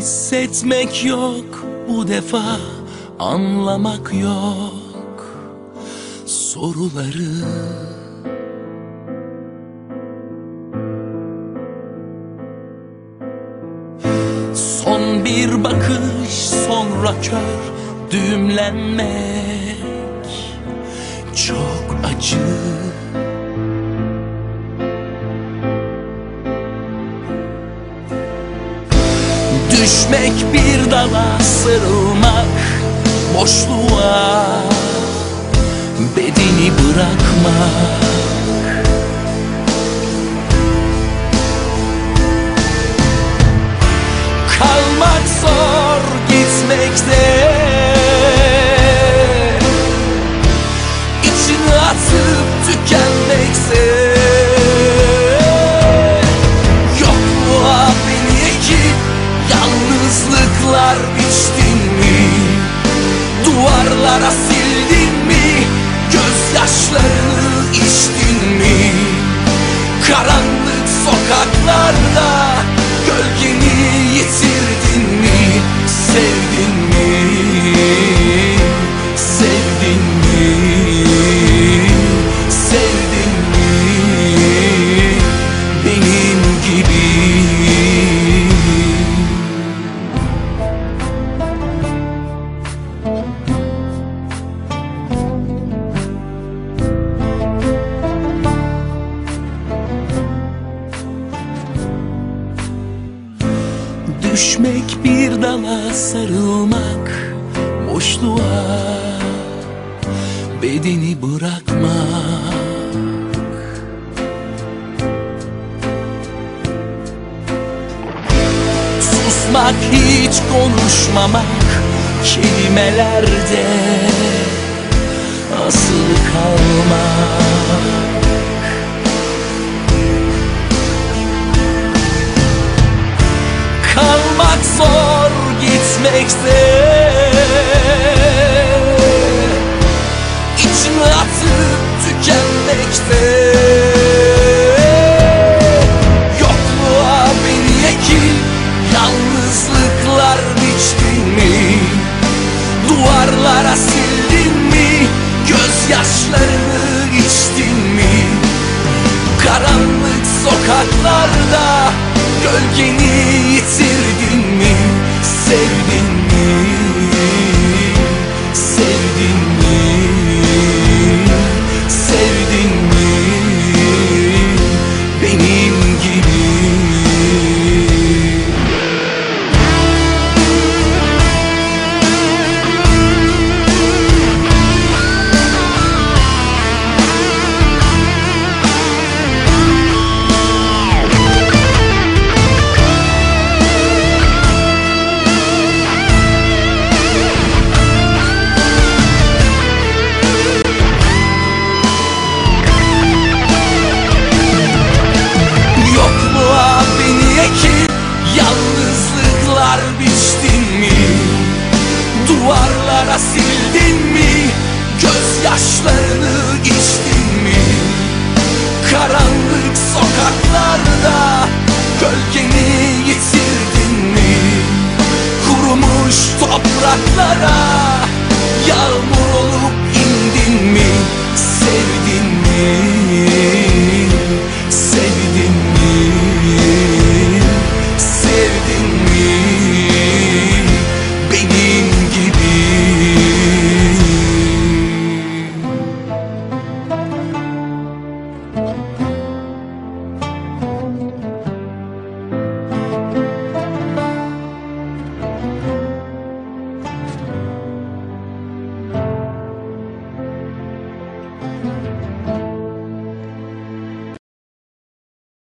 Pes etmek yok. Bu defa anlamak yok. Soruları Son bir bakış sonra kör düğümlenmek. Çok acı Düşmek bir dala sarılmak boşluğa. Bedeni bırakmak mi? Gözyaşlarını içtin mi? Karanlık sokaklarda Düşmek bir dala sarılmak boşluğa. Bedeni bırakmak. Susmak hiç konuşmamak Kelimelerde asılı kalmak gitmekte İçini atıp tükenmekte Yokluğa beni ekip Yalnızlıklar biçtin mi? Duvarlara sildin mi? Gözyaşlarını içtin mi? Karanlık sokaklarda Gölgeni yitirdin mi? Sildin mi? Gözyaşlarını içtin mi? Karanlık sokaklarda Gölgeni yitirdin mi? Kurumuş topraklara